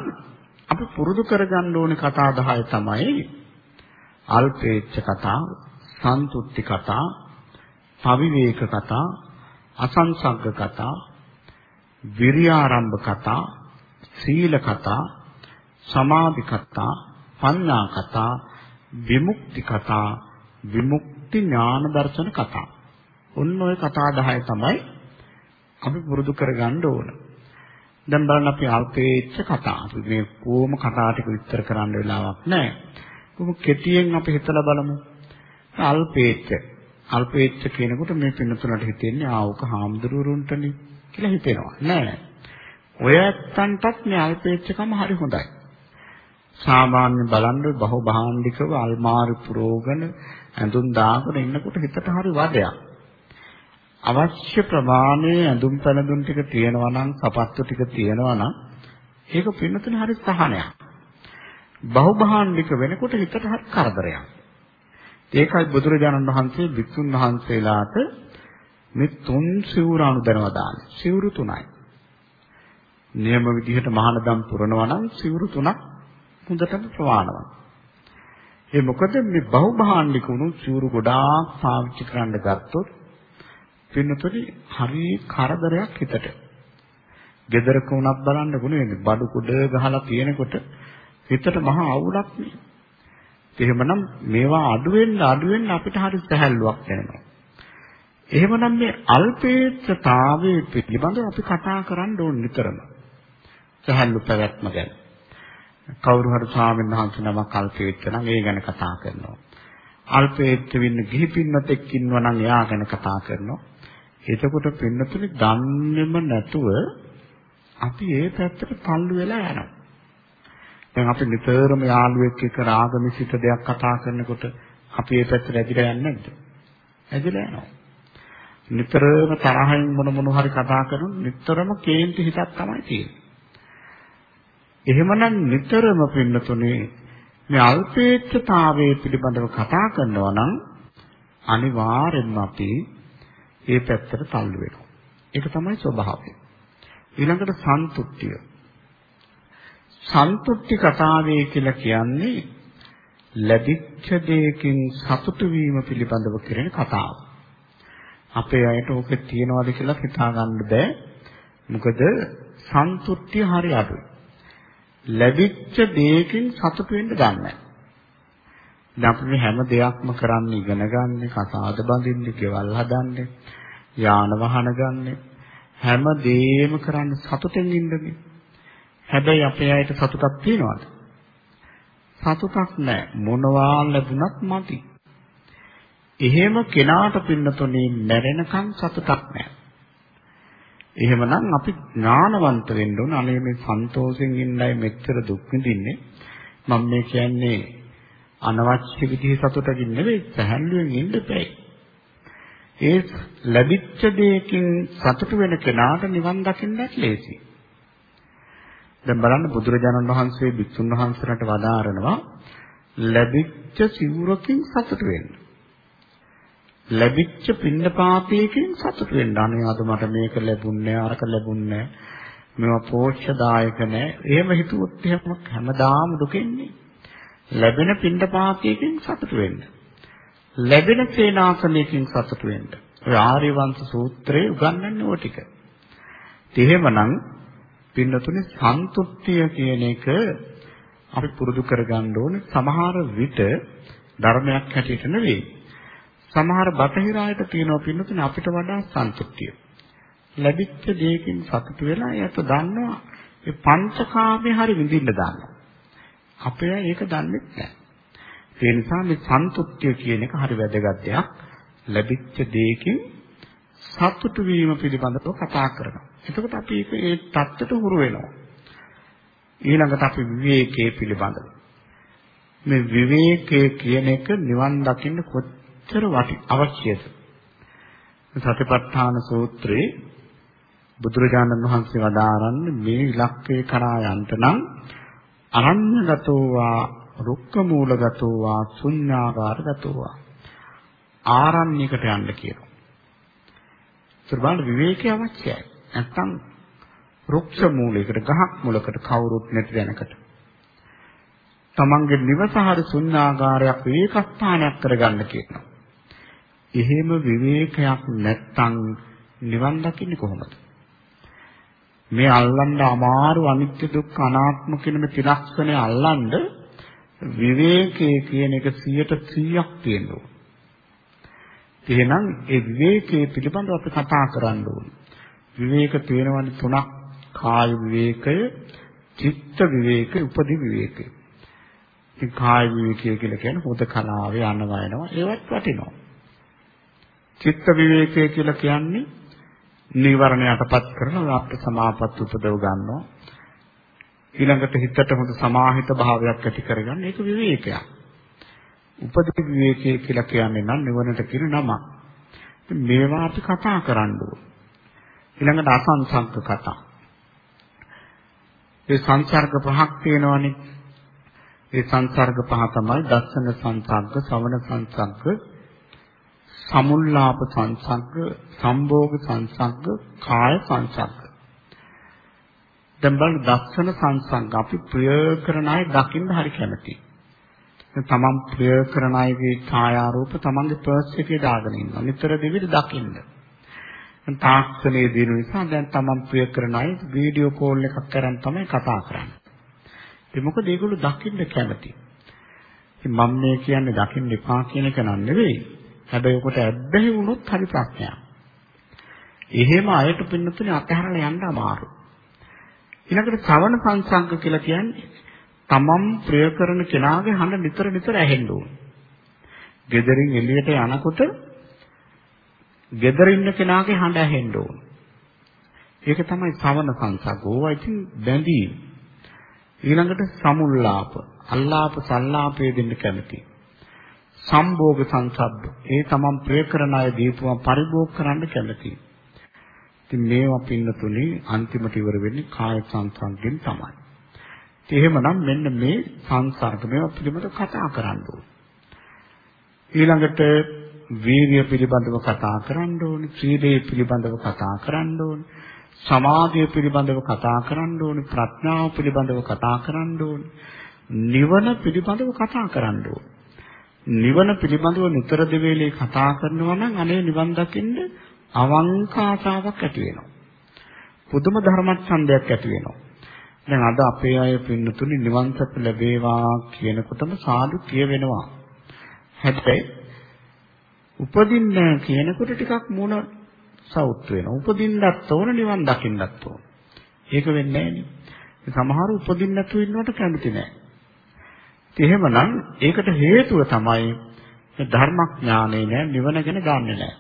අපි පුරුදු කරගන්න ඕනේ කතා 10 තමයි අල්පේච්ඡ කතා, සන්තුට්ටි කතා, පවිවේක කතා, අසංසග්ග කතා, විරියාරම්භ කතා, සීල කතා, සමාධි කතා, පඤ්ඤා කතා, විමුක්ති කතා, විමුක්ති ඥාන දර්ශන කතා. ඔන්න ඔය කතා 10 තමයි අපි පුරුදු කරගන්න ඕන. දැන් බලන්න අපි අල්පේච්ඡ කතා. අපි මේ කොහොම කතා ටික විස්තර කරන්න වෙලාවක් නැහැ. කොහොම කෙටියෙන් අපි හිතලා බලමු. අල්පේච්ඡ. අල්පේච්ඡ කියනකොට මේ පින්නතුලට හිතෙන්නේ ආවක හාමුදුරුවරුන්ටනේ කියලා හිතෙනවා. නෑ. ඔය ඇත්තන්ටත් මේ අල්පේච්ඡකම හරි හොඳයි. සාමාන්‍ය බලන්න බහු භාණ්ඩිකව අල්මාරි පුරෝගන ඇඳුම් දාගෙන ඉන්නකොට හිතට හරි වදයක්. අවශ්‍ය ප්‍රමාණයේ ඇඳුම් පැළඳුම් ටික තියෙනවා නම් සපත්තු ටික තියෙනවා නම් ඒක පින්නතුනේ හරි සහනයක්. බහු භාණ්ඩික වෙනකොට හිතට හරි කරදරයක්. ඒකයි බුදුරජාණන් වහන්සේ වික්ෂුන් වහන්සේලාට මේ තුන් සිවුර අනුදැනව දාන්නේ. සිවුරු තුනයි. නියම විදිහට මහානදම් පුරනවා නම් සිවුරු තුනක් හොඳටම ප්‍රමාණවත්. ඒ මොකද මේ බහුභාණ්ඩික වුණු සිවුරු ගොඩාක් පාවිච්චි කරන්න ගත්තොත් පින්නතොටි හරි කරදරයක් හිතට. ගෙදරක වුණත් බලන්න ගුණෙන්නේ බඩු කුඩ ගහලා තියෙනකොට හිතට මහා අවුලක් නේ. එහෙමනම් මේවා අඩු වෙන්න අඩු වෙන්න අපිට හරි සැහැල්ලුවක් දැනෙනවා. එහෙමනම් මේ අල්පේච්ඡතාවයේ පිළිබඳව අපි කතා කරන්න ඕන නිතරම. සැහැල්ලු පැවැත්ම ගැන. කවුරු හරි ස්වාමීන් වහන්සේ නමක් අල්පේච්ඡ නම් ඒ ගැන කතා කරනවා. අල්පේච්ඡ වෙන්න ගිහි පින්නතෙක් ඉන්නවා නම් එයා ගැන කතා කරනවා. එතකොට පින්නතුනේ දන්නේම නැතුව අපි ඒ පැත්තට තල්ලු වෙලා යනවා. දැන් අපි නිතරම යාළුවෙක් එක්ක රාගමිසිත දෙයක් කතා කරනකොට අපි ඒ පැත්තට ඇදිලා යන්නේ නැද්ද? ඇදිලා යනවා. නිතරම තරහින් මොන මොන හරි කතා කරන නිතරම කේන්ති හිතක් තමයි තියෙන්නේ. එහෙමනම් නිතරම පින්නතුනේ මේ අල්පේච්ඡතාවයේ පිළිබඳව කතා කරනවා නම් අනිවාර්යෙන්ම අපි ඒ පැත්තට තල්ලු වෙනවා. ඒක තමයි ස්වභාවය. ඊළඟට සන්තුට්ඨිය. සන්තුට්ඨි කතාවේ කියලා කියන්නේ ලැබිච්ච දෙයකින් සතුටු වීම පිළිබඳව කරන කතාව. අපේ අයට ඕක තියනවාද කියලා හිතා ගන්න බෑ. මොකද සන්තුට්ඨිය හරි අඩුයි. ලැබිච්ච දෙයකින් සතුටු වෙන්න ගන්නෑ. දැන් අපි හැම දෙයක්ම කරන්න ඉගෙන ගන්න, කසාද බඳින්න, ගෙවල් හදන්න, යාන වාහන ගන්න, හැම දෙයක්ම කරන්න සතුටෙන් ඉන්නනේ. හැබැයි අපේ අයට සතුටක් තියනවද? සතුටක් නැහැ. මොනවා ලැබුණත් මදි. එහෙම කෙනාට පින්නතුනේ මැරෙනකන් සතුටක් නැහැ. එහෙමනම් අපි ඥානවන්ත වෙන්න ඕන. අනේ මේ සන්තෝෂෙන් ඉන්නයි මෙච්චර දුක් විඳින්නේ. මම මේ කියන්නේ අනවශ්‍ය විදිහේ සතුටකින් නෙවෙයි, සැහැල්ලුවෙන් ඉන්න බෑ. ඒ ලැබිච්ච දෙයකින් සතුට වෙන කෙනාට නිවන් දකින්න ලේසියි. දැන් බලන්න බුදුරජාණන් වහන්සේ භික්ෂුන් වහන්සේලාට වදාරනවා ලැබිච්ච සිවුරකින් සතුට වෙන්න. ලැබිච්ච පින්නපාතයකින් සතුට වෙන්න. අනේ අද මට මේක ලැබුණේ අරක ලැබුණේ මේවා පෝෂ්‍යදායක නැහැ. එහෙම හිතුවොත් එහෙම හැමදාම දුකෙන්නේ. ලැබෙන පින්නපාතයකින් සතුට වෙන්න. ලැබෙන සේනාසනයකින් සතුට වෙන්න. ඔය ආර්යවංශ සූත්‍රයේ උගන්වන්නේ ඔය ටික. එහෙමනම් පින්නතුනේ සන්තුෂ්තිය කියන එක අපි පුරුදු කරගන්න ඕනේ සමහර විට ධර්මයක් හැටියට නෙවෙයි. සමහර බටහිර අයට තියෙනවා පින්නතුනේ අපිට වඩා සන්තුෂ්තිය. ලැබිච්ච දෙයකින් සතුටු වෙලා එයාට දන්නවා ඒ පංචකාමයේ හරි විඳින්න දානවා. අපේ ඒක දන්නේ නැහැ. ඒ නිසා මේ සන්තුෂ්තිය කියන එක හරි වැදගත් දෙයක්. ලැබිච්ච දෙයකින් සතුටු වීම පිළිබඳව කතා කරනවා. එතකොට අපි ඒක ඒ தත්තට හුරු වෙනවා. ඊළඟට අපි විවේකයේ පිළිබඳව. මේ විවේකයේ කියන එක නිවන් දකින්න කොච්චර වටි අවශ්‍යද? සතිපට්ඨාන සූත්‍රයේ බුදුරජාණන් වහන්සේ වදාරන්නේ මේ ඉලක්කේ කරා යන්ට නම් අරඤ්‍යගතෝ වා රුක්ක මූලගතෝ වා ශුඤ්ඤාකාරගතෝ වා ආරණ්‍යයකට යන්න කියනවා. ඒතර බලන්න විවේකී අවශ්‍යයි. නැත්තම් රුක්ෂ මූලයකට ගහක් මුලකට කවුරුත් නැති දැනකට තමන්ගේ නිවස හරි ශුන්‍යාගාරයක් විවේකස්ථානයක් කරගන්න කියනවා. එහෙම විවේකයක් නැත්තම් නිවන් දකින්නේ කොහොමද? මේ අල්ලන්න අමාරු අනිත්‍ය දුක්ඛ අනාත්ම කියන මේ ත්‍රිලක්ෂණය අල්ලන්න විවේකයේ කියන එක 100%ක් තියෙනවා. එහෙනම් ඒ විවේකයේ පිළිබඳව අපි කතා කරන්න ඕනේ. විවේක තියෙනවනේ තුනක් කාය විවේකය, චිත්ත විවේකය, උපදි විවේකය. ඉතින් කාය විවේකය කියලා කියන්නේ හොදකලාවේ අනවයනවා ඒවත් වටිනවා. චිත්ත විවේකය කියලා කියන්නේ නීවරණයටපත් කරන අපේ සමාපatti උපදව ගන්නවා. ඊළඟට හිතට හොඳ සමාහිත භාවයක් ඇති කරගන්න ඒක විවේකයක්. උපදී විවේකය කියලා කියන්නේ නම් නිවනට කියන නම. මේවා අපි කතා කරන්න ඕනේ. ඊළඟට අසංසංක කතා. ඒ සංසර්ග පහක් තියෙනවනේ. ඒ සංසර්ග පහ තමයි දස්සන සංසර්ග, ශ්‍රවණ සංසර්ග, සමුල්ලාප සංසර්ග, සම්භෝග සංසර්ග, කාය සංසර්ග. දැන් බලන්න දස්සන සංසර්ග අපි ප්‍රිය කරන අය දකින්න හරි කැමතියි. තමන් ප්‍රිය කරන අයගේ ඡායාරූප තමන්ගේ පර්ස් එකේ දාගෙන ඉන්නවා. නිතර දෙවිද දකින්න. තාක්ෂණයේ දිනු නිසා දැන් Taman ප්‍රිය කරන අය වීඩියෝ කෝල් එකක් කරන් තමයි කතා කරන්නේ. ඒ මොකද ඒගොල්ලෝ දකින්න කැමති. ඉතින් මම මේ කියන්නේ දකින්න එපා කියන එක නන් නෙවෙයි. හැබැයි ඔකට ඇබ්බැහි වුණොත් හරි ප්‍රශ්නයක්. එහෙම අයට පින්නතුනේ අතහැරලා යන්න අමාරු. ඊළඟට ශ්‍රවණ සංසංග කියලා කියන්නේ තමන් ප්‍රිය කරන කෙනාගේ හඬ නිතර නිතර ඇහෙන්න ඕන. ගෙදරින් එළියට යනකොට ගෙදර ඉන්න කෙනාගේ හඬ ඇහෙන්න ඕන. ඒක තමයි ශ්‍රවණ සංසංග. ඕවා ඉතින් බැඳීම්. ඊළඟට සමුල්ලාප, අල්ලාප සල්ලාපය දෙන්න කැමති. සම්භෝග සංසබ්බ. ඒ තමන් ප්‍රිය කරන අය දීපුවා පරිභෝග කරන්න කැමති. ඉතින් මේවා පින්නතුනේ අන්තිමට ඉවර වෙන්නේ කාය සංසංගෙන් තමයි. එහෙමනම් මෙන්න මේ සංසර්ග මේවා පිළිබඳව කතා කරන්න ඕනේ. ඊළඟට වීර්ය පිළිබඳව කතා කරන්න ඕනේ, සීලය පිළිබඳව කතා කරන්න ඕනේ, සමාධිය පිළිබඳව කතා කරන්න ඕනේ, ප්‍රඥාව පිළිබඳව කතා කරන්න ඕනේ, නිවන පිළිබඳව කතා කරන්න ඕනේ. නිවන පිළිබඳව නිතර දෙවේලේ කතා කරනවා නම් අනේ නිවන් දකින්න අවංක ආශාවක් ඇති වෙනවා. පුදුම ධර්මච්ඡන්දයක් ඇති වෙනවා. දැන් අද අපේ අය පින්නතුනි නිවන් සප ලැබේවා කියනකොටම සාදු කියවෙනවා. හැබැයි උපදින්න කියනකොට ටිකක් මොන සවුත් වෙනවා. උපදින්නත් ඕන නිවන් දකින්නත් ඕන. ඒක වෙන්නේ නැහැ සමහර උපදින්න නැතුව ඉන්නවට කැමති නැහැ. එහෙමනම් ඒකට හේතුව තමයි ධර්මඥානෙ නෑ නිවන ගැන දන්නේ නැහැ.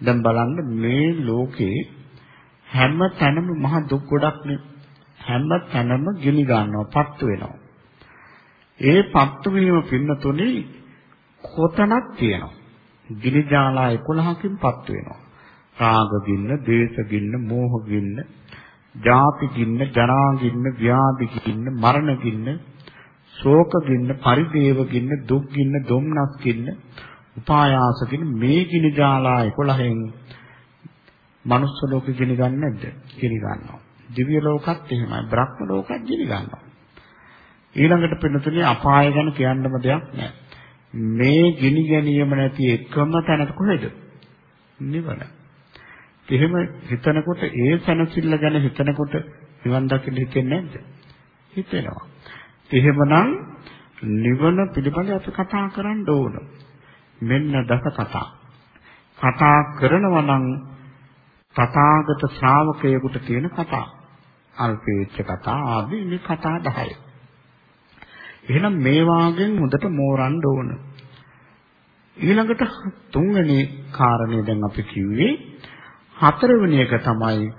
දැන් බලන්න මේ ලෝකේ හැම තැනම මහ දුක් ගොඩක් හැම තැනම ගිනි ගන්නවා පත්තු වෙනවා. ඒ පත්තු වීම පින්නතුනේ කොතනක් තියෙනවා. ගිනි ජාලා 11කින් පත්තු වෙනවා. රාග ගින්න, දේශ ගින්න, මෝහ ගින්න, ජාති ගින්න, ජරා ගින්න, ව්‍යාධි ගින්න, මරණ ගින්න, ශෝක ගින්න, පරිදේව ගින්න, දුක් ගින්න, දුම්නස් ගින්න, උපායාස ගින්න මේ ගිනි ජාලා 11න් මනුස්ස ලෝකෙ ගිනි ගන්න නැද්ද? ගිනි ගන්නවා. දිව්‍ය ලෝකත් එහෙමයි. බ්‍රහ්ම ලෝකත් ගිනි ගන්නවා. ඊළඟට පින්නතුනේ අපාය ගැන කියන්නම දෙයක් නැහැ. මේ ගිනි ගැනීම නැති එකම තැන කොහෙද? නිවන. එහෙම හිතනකොට ඒ සැනසෙල්ල ගැන හිතනකොට නිවන් දකින්න හිතෙන්නේ නැද්ද? හිතෙනවා. එහෙමනම් නිවන පිළිබඳව අපි කතා කරන්න ඕන. මෙන්න දස කතා. කතා කරනවා නම් තථාගත ශ්‍රාවකයෙකුට තියෙන කතා. අල්පේච්ඡ කතා ආදී මේ කතා 10. එහෙනම් මේ වාගෙන් හොඳට මෝරන්න ඕන. ඊළඟට තුන්වෙනි කාරණේ දැන් අපි කිව්වේ හතරවෙනි එක තමයි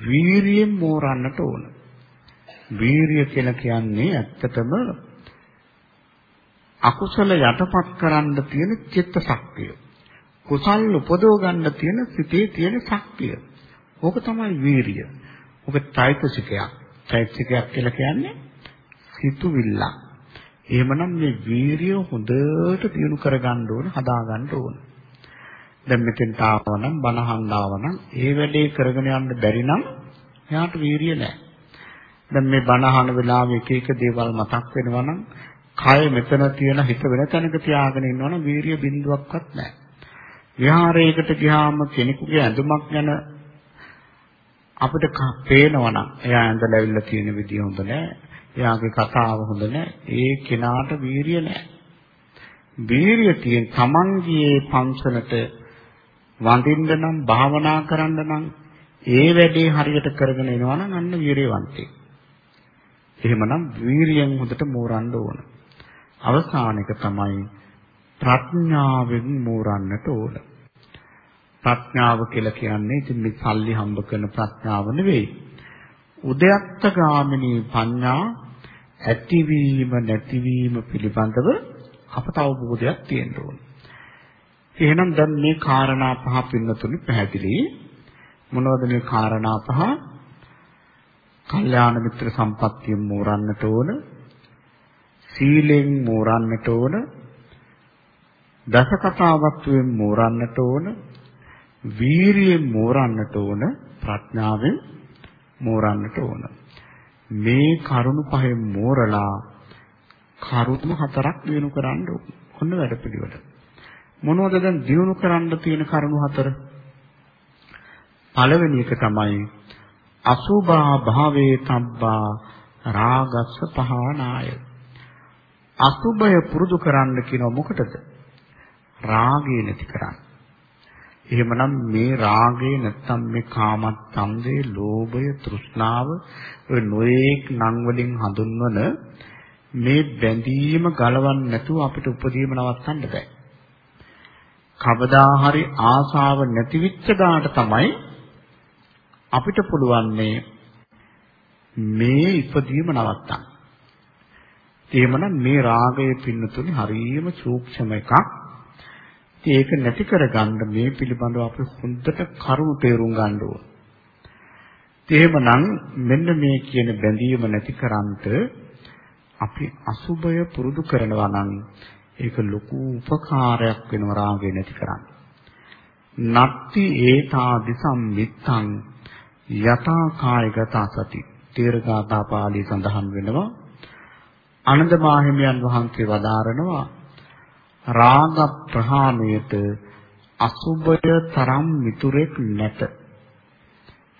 වීරියෙන් මෝරන්නට ඕන. වීරිය කියලා කියන්නේ ඇත්තටම අකුසල යටපත් කරන්න තියෙන චිත්ත ශක්තිය. කුසල් උපදව ගන්න තියෙන සිතේ තියෙන ශක්තිය. ඕක තමයි වීරිය. ඕක චෛතසිකයක්. චෛතසිකයක් කියලා කියන්නේ සිතුවිල්ලක්. එහෙමනම් මේ වීරිය හොඳට දියුණු කරගන්න ඕන, හදාගන්න ඕන. දැන් මෙතෙන්ට ආවනම් බනහන් ආවනම් ඒ වැඩේ කරගෙන යන්න බැරි නම් එයාට වීරිය නැහැ. දැන් මේ බනහන වෙලාවෙ එක එක දේවල් මතක් වෙනවා නම් කය මෙතන තියෙන හිත වෙන තැනක තියාගෙන ඉන්නවනම් වීරිය බිඳුවක්වත් නැහැ. විහාරයකට ගියාම කෙනෙකුගේ ඇඳුමක් ගැන අපිට පේනවනම් එයා ඇඳලා ඇවිල්ලා තියෙන විදිය හොඳ නැහැ. එයාගේ කතාව හොඳ නැහැ. ඒ කෙනාට වීරිය නැහැ. වීරිය තියෙන තමන්ගේ පන්සලට වඳින්න නම් භාවනා කරන්න නම් ඒ වැඩේ හරියට කරගෙන එනවා නම් අන්න වීරියවන්තයෙක්. එහෙමනම් වීරියෙන් හොඳට මෝරන්න ඕන. අවසාන එක තමයි ප්‍රඥාවෙන් මෝරන්නට ඕන. ප්‍රඥාව කියලා කියන්නේ ඉතින් මේ සල්ලි හම්බ කරන ප්‍රඥාව නෙවෙයි. උදයත්ත ගාමිනී පඤ්ඤා ඇතිවීම නැතිවීම පිළිබඳව අපට අවබෝධයක් තියෙන්න ඕන. එහෙනම් දැන් මේ කාරණා පහ පින්නතුනි පැහැදිලි. මොනවද මේ කාරණා පහ? කල්යාණ මිත්‍ර සම්පත්තියෙන් මෝරන්නට ඕන. සීලෙන් මෝරන්නට ඕන. දස කතාවත්වයෙන් මෝරන්නට ඕන. වීරියෙන් මෝරන්නට ඕන. ප්‍රඥාවෙන් මෝරන්නට ඕන. මේ කරුණු පහෙන් මෝරලා කරුණු හතරක් දිනු කරන්න ඕන. ඔන්න වැඩපිළිවෙල. මොනවද දැන් දිනු කරන්න තියෙන කරුණු හතර? පළවෙනි එක තමයි අසුභා භාවේ තබ්බා රාගස්ස පහනාය. අසුබය පුරුදු කරන්න කියනව මොකටද? රාගය නැති කරන්න. එහෙමනම් මේ රාගය නැත්තම් මේ කාමච්ඡන්දේ, ලෝභය, තෘෂ්ණාව ඔය නොයේක් නම් වලින් හඳුන්වන මේ බැඳීම ගලවන්න නැතුව අපිට උපදීම නවත්තන්න බෑ. කවදා හරි ආසාව නැති වෙච්ච දාට තමයි අපිට පුළුවන්නේ මේ ඉපදීම නවත්තන්න. එහෙමනම් මේ රාගය පින්නතුනේ හරියම සූක්ෂම එකක්. ඒක නැති කරගන්න මේ පිළිබඳව අපි හොඳට කරුණු තේරුම් ගන්න ඕන. එහෙමනම් මෙන්න මේ කියන බැඳීම නැතිකරන්ට අපි අසුබය පුරුදු කරනවා නම් ඒක ලොකු උපකාරයක් වෙනවා රාගය නැති කරන්න. නත්ති ඒතා දිසම් මිත්තං යතා කායගත සති තේරගාථා පාළි සඳහන් වෙනවා ආනන්ද මාහිමියන් වහන්සේ වදාරනවා රාග ප්‍රහාණයට අසුබය තරම් මිතුරෙක් නැත.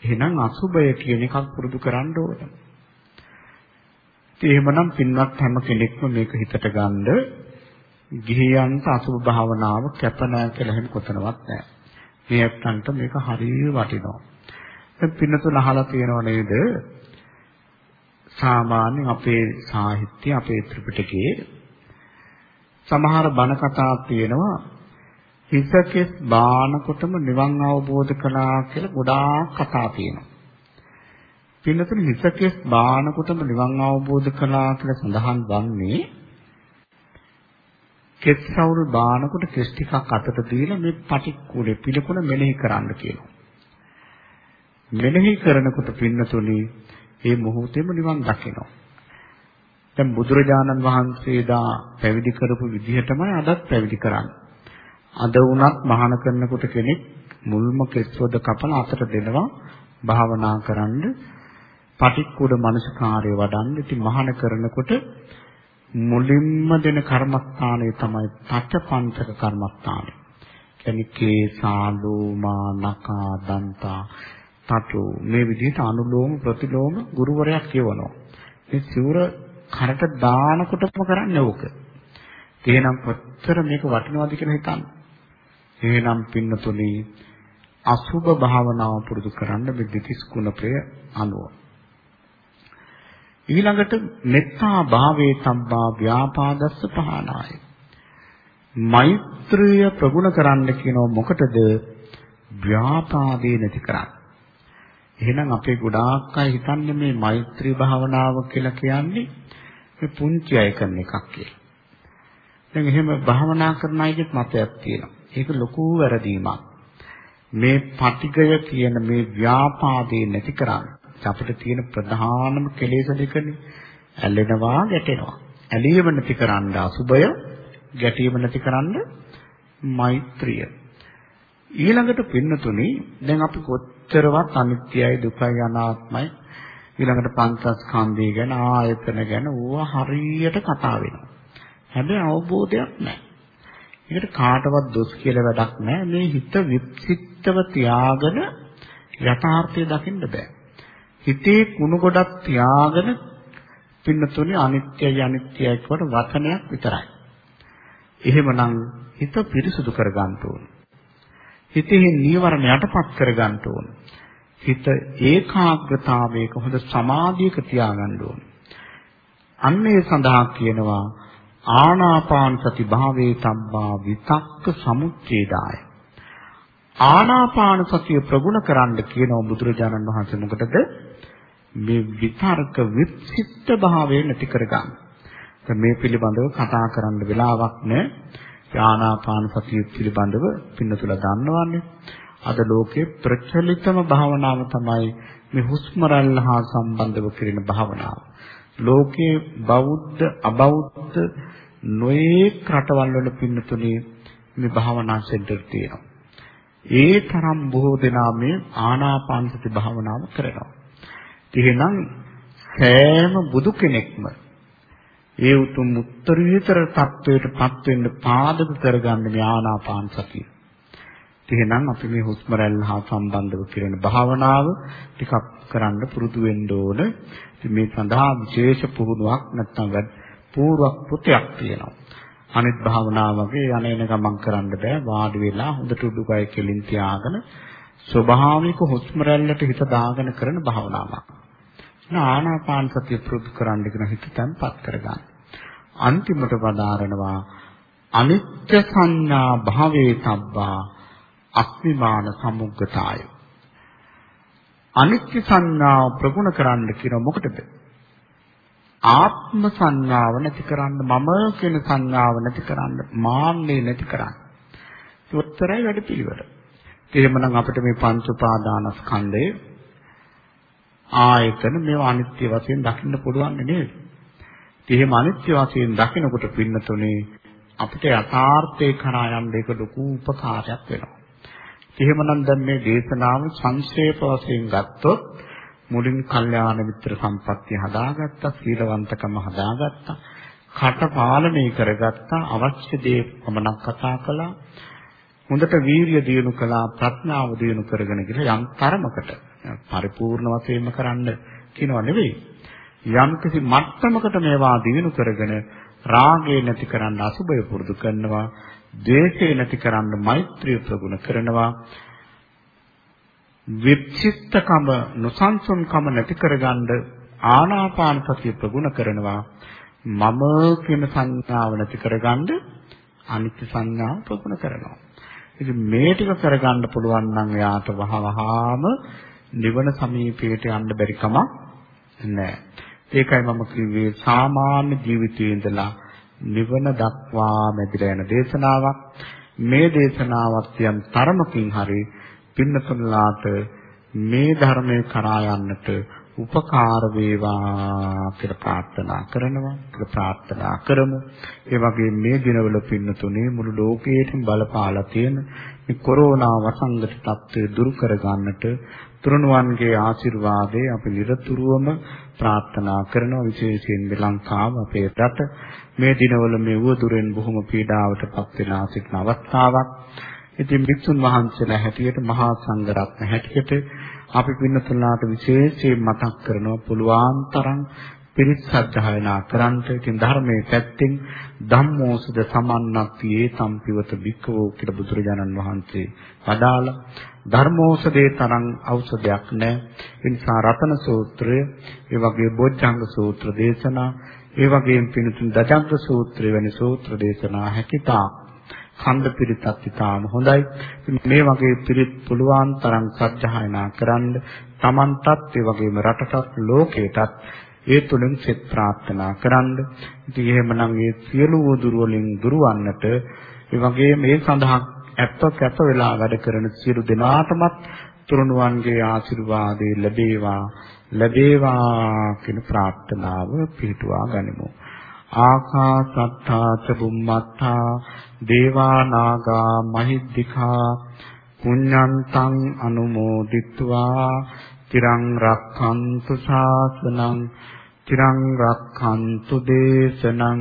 එහෙනම් අසුබය කියන එකක් පුරුදු කරන්න ඕන. එහෙමනම් පින්වත් හැම කෙනෙක්ම මේක හිතට ගන්න ගිහියන්ට අසුබ භාවනාව කැප නැහැ කියලා එහෙම කොතනවත් නැහැ. මේ ඇත්තන්ට මේක හරිය වටිනවා. දැන් පින්නතුල අහලා තියෙනව නේද? සාමාන්‍ය අපේ සාහිත්‍ය අපේ ත්‍රිපිටකයේ සමහර බණ කතා තියෙනවා හිසකෙස් බානකොටම නිවන් අවබෝධ කළා කියලා ගොඩාක් කතා තියෙනවා. පින්නතුනි හිසකෙස් බානකොටම නිවන් අවබෝධ කළා කියලා සඳහන් වන්නේ කෙස් සවුරු බානකොට කෙස් ටිකක් අතට දීලා මේ පටික්කුලේ පිළිකුණ මෙනෙහි කරන්න කියනවා. මෙනෙහි කරනකොට පින්නතුනි ඒ මොහොතේම නිවන් දකිනවා. දැන් බුදුරජාණන් වහන්සේ දා පැවිදි කරපු විදිහටමයි අදත් පැවිදි කරන්නේ. අද වුණත් මහාන කරනකොට කෙනෙක් මුල්ම කෙස්වද කපලා අතට දෙනවා භාවනා කරන්න පටික්කුඩ මනසකාරය වඩන්න. ඉතින් මහාන කරනකොට මුලින්ම දෙන කර්මස්ථානය තමයි පච්චපංචක කර්මස්ථානය. කියන්නේ කේසා ලෝමා නකා දන්තා තතු මේ විදිහට අනුලෝම ප්‍රතිලෝම ගුරුවරයා කියවනවා. මේ සිවුර කරට දානකොටම කරන්නේ ඕක. එහෙනම් කොච්චර මේක වටිනවද කියලා හිතන්න. එහෙනම් පින්නතුනි අසුභ භාවනාව පුරුදු කරන්න මේ දෙතිස් කුණපය අනුව. ඊළඟට මෙත්තා භාවේ සම්බා ව්‍යාපාදස්ස පහනාය. මෛත්‍රිය ප්‍රගුණ කරන්න කියනව මොකටද? ව්‍යාපාදේ නැති කරන්න. එහෙනම් අපේ ගොඩාක් අය හිතන්නේ මේ මෛත්‍රී භාවනාව කියලා කියන්නේ මේ පුංචි අය කරන එකක් කියලා. දැන් එහෙම භාවනා කරන අයගෙත් මතයක් තියෙනවා. ඒක ලොකු වැරදීමක්. මේ පටිගය කියන මේ ව්‍යාපාදේ නැති කරන්න අපිට තියෙන ප්‍රධානම කෙලෙස් දෙකනේ. ඇලෙනවා ගැටෙනවා. ඇලීම නැති කරන්න අසුබය, ගැටීම නැති කරන්න මෛත්‍රිය. ඊළඟට පින්නතුනි දැන් අපි කොච්චරවත් අනිත්‍යයි දුකයි අනාත්මයි ඊළඟට පංචස්කන්ධය ගැන ආයතන ගැන ඕවා හරියට කතා වෙනවා. හැබැයි අවබෝධයක් නැහැ. ඒකට කාටවත් දොස් කියලා වැඩක් නැහැ. මේ හිත විප්සිටව තියාගෙන යථාර්ථය දකින්න බෑ. හිතේ කුණු ගොඩක් තියාගෙන පින්නතුනේ අනිත්‍යයි අනිත්‍යයි කොට වචනයක් විතරයි. එහෙමනම් හිත පිරිසුදු කරගන්න ඕන. හිතේ නීවරණ යටපත් කරගන්න ඕන. හිත ඒකාග්‍රතාවයක හොඳ සමාධියක තියාගන්න ඕන. අන්න ඒ සඳහා කියනවා ආනාපාන සති භාවේ තබ්බා විතක්ක සමුච්ඡේදාය. ආනාපාන සතිය ප්‍රගුණ කරන්න කියනවා බුදුරජාණන් වහන්සේ මොකටද? මේ විතර්ක විචිත්ත භාවය නැති කරගන්න. මේ පිළිබඳව කතා කරන්න වෙලාවක් නැහැ. ආනාපාන සතිය පිළිබඳව පින්නතුලා දන්නවන්නේ. අද ලෝකේ ප්‍රචලිතම භාවනාව තමයි මේ හුස්ම රැල්ල හා සම්බන්ධව කරන භාවනාව. ලෝකේ බෞද්ධ අබෞද්ධ නොයේක් රටවල් වල පින්නතුනේ මේ භාවනා සෙන්ටර් තියෙනවා. ඒ තරම් බොහෝ දෙනා මේ ආනාපාන සති භාවනාව කරනවා. එහෙනම් සෑම බුදු කෙනෙක්ම ඒ උතුම් උත්තරීතර තත්වයටපත් වෙන්න පාදක කරගන්න මේ ආනාපාන සතිය. එහෙනම් අපි මේ හුස්ම රැල්ල හා සම්බන්ධව කරන භාවනාව ටිකක් කරන්න පුරුදු වෙන්න ඕන. ඉතින් මේ සඳහා විශේෂ පුහුණුවක් නැත්නම් පූර්ව පුතයක් තියෙනවා. අනිත් භාවනාව වගේ යන එන ගමන් කරන්න බෑ වාඩි වෙලා හොඳට උඩුකය කෙලින් තියාගෙන ස්වභාවික හුස්ම රැල්ලට හිත දාගෙන කරන භාවනාවක්. ආනාපාන සතිය පුරුදු කරන්න කියන හිත තැන්පත් කරගන්න. අන්තිමට වදාරනවා අනිත්‍ය සංඥා භාවේ තබ්බා අස්මිමාන සමුග්ගතාය. අනිත්‍ය සංඥාව ප්‍රගුණ කරන්න කියන මොකටද? ආත්ම සංඥාව නැති කරන්න මම කියන සංඥාව නැති කරන්න මාන්නේ නැති කරන්න. උත්තරයි වැඩ පිළිවෙල. එහෙමනම් අපිට මේ පංච උපාදානස්කන්ධය ආයතන මේවා අනිත්‍ය වශයෙන් දකින්න පුළුවන් නේද? එහෙම අනිත්‍ය වශයෙන් දකිනකොට පින්නතුනේ අපිට යථාර්ථේ කරා යන්න ඒක ලොකු උපකාරයක් වෙනවා. එහෙමනම් දැන් මේ දේශනාව සංක්ෂේප වශයෙන් ගත්තොත් මුලින් කල්යාණ මිත්‍ර සම්පත්තිය හදාගත්තා, සීලවන්තකම හදාගත්තා, කට පාලනය කරගත්තා, අවශ්‍ය දේ පමණක් කතා කළා. හොඳට වීරිය දියුණු කළා, ප්‍රඥාව දියුණු කරගෙන ගිහලා යම් තරමකට පරිපූර්ණ වශයෙන්ම කරන්න කියනව නෙවෙයි. යම් කිසි මට්ටමකට මේවා දිනු කරගෙන රාගය නැති කරන්න අසුබය පුරුදු කරනවා ද්වේෂය නැති කරන්න මෛත්‍රිය ප්‍රගුණ කරනවා විචිත්තකම නොසන්සුන්කම නැති කරගන්න ආනාපාන සතිය ප්‍රගුණ කරනවා මම කියන සංඥාව නැති කරගන්න අනිත්‍ය සංඥාව ප්‍රගුණ කරනවා ඉතින් මේ ටික කරගන්න පුළුවන් නම් එයාට වහවහාම නිවන සමීපයට යන්න බැරි කමක් නැහැ. ඒකයි මම කිව්වේ සාමාන්‍ය ජීවිතයේ ඉඳලා නිවන දක්වා මැදිලා යන දේශනාවක්. මේ දේශනාවත් යම් තරමකින් හරි පින්නතුන්ලාට මේ ධර්මයේ කරා යන්නට උපකාර වේවා කියලා ප්‍රාර්ථනා කරනවා. ඒක ප්‍රාර්ථනා කරමු. ඒ වගේ මේ දිනවල පින්නතුනේ මුළු ලෝකයේම බලපාලා තියෙන මේ කොරෝනා වසංගත තත්ත්වය දුරු කර ගන්නට තුරුණුවන්ගේ ආශිර්වාදේ අපි නිරතුරුවම ප්‍රාර්ථනා කරනවා. විශේෂයෙන් ලංකාව අපේ රට. මේ දිනවල මේ උවදුරෙන් බොහොම පීඩාවට පත් වෙනා සිටින අවස්ථාවක්. ඉතින් භික්ෂුන් වහන්සේලා හැටියට මහා සංඝරත්න හැටියට අපි පින්නතුලාට විශේෂයෙන් මතක් කරනවා පුළුවන් තරම් පිරිත් සත්‍යයනා කරන්ට. ඉතින් ධර්මයේ පැත්තෙන් ධම්මෝසද සමන්නක්තියේ සම්පිවත බික්කවෝ කියලා බුදුරජාණන් වහන්සේ වදාලා ධර්මෝසදේ තරම් ඖෂධයක් නැහැ ඒ නිසා රතන සූත්‍රය ඒ වගේ බොජ්ජංග සූත්‍ර දේශනා ඒ වගේම පිණුතුන් දජංග සූත්‍රය වැනි සූත්‍ර දේශනා හැකිතා ඛණ්ඩ පිරිතත් ඉතාම හොඳයි. මේ වගේ පිරිත් පුළුවන් තරම් සත්‍යයනා කරන්න Tamanටත් ඒ වගේම රටටත් ලෝකයටත් ඒ තුලින් සෙත් ප්‍රාර්ථනා කරන්න. ඉතින් එහෙමනම් මේ සියලු දුර වලින් දුරවන්නට ඒ වගේම මේ සඳහා ඇත්ත කැප වෙලා වැඩ කරන සියලු දෙනාටමත් තුරුණුවන්ගේ ආශිර්වාදේ ලැබේවා ලැබේවා කියන ප්‍රාර්ථනාව පිටුවා ගනිමු. ආකාසත්තා ච බුම්මත්තා දේවා නාග මහිද්దికා පුඤ්ඤන්තං අනුමෝදිත්වා තිරං රක්ඛන්තු ශාසනං තිරං රක්ඛන්තු දේශනං